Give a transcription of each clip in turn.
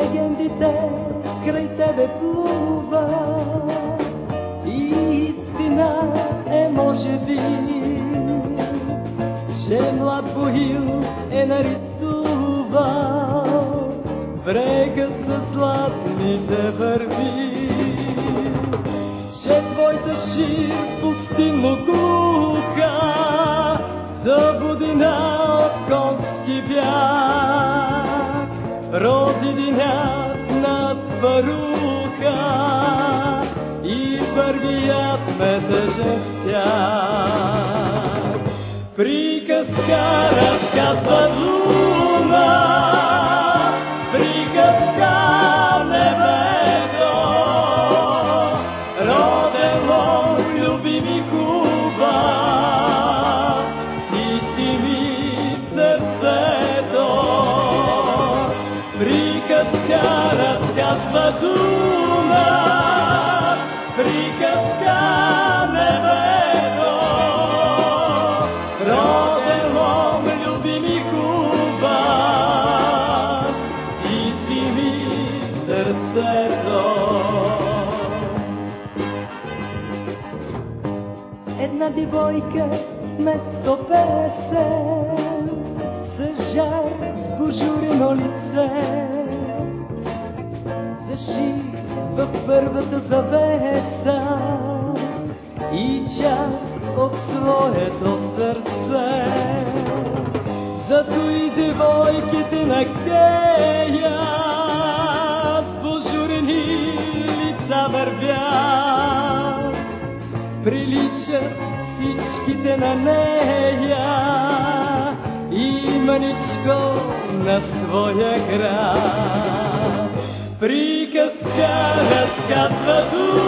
легендите край тебе плува. Истина е, може би, че млад Боил е нарисувал брега с златните върви. Че твоята шир пустинно глуха, за година от конски бяг. баруха и вървият метежестя. Приказка разказва дух, Приказка разказва дума, приказка небето. Родено, любими Куба, ти си ми сърцето. Една девойка вместо песен с жар пожурено лице Държи в първата завеса и част от своето сърце. Зато и девойките на Кея с пожурени лица вървят. Приличат всичките на нея и маничко на своя град. biggest star has got the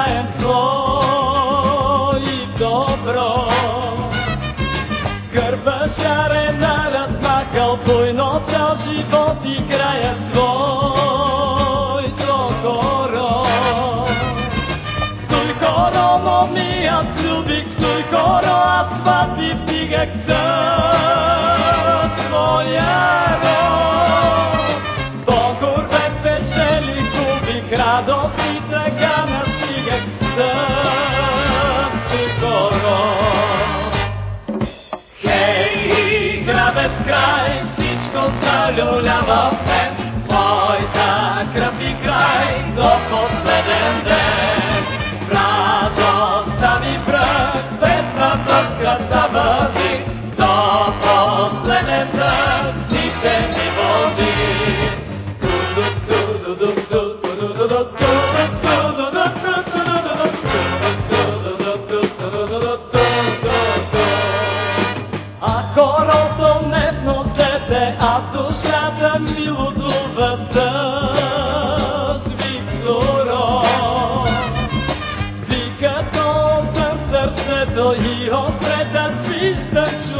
dajem zło i dobro. Krwa ziarena nad makał, płyną cały żywot i graja swój drogoro. Stój koro, no mi jak lubi, stój koro, a swati pigek se. Без край, всичко залюлява в мен. Моята кръв и край до последен ден. В радостта ми връх, без радостта бъди. До последен дъх,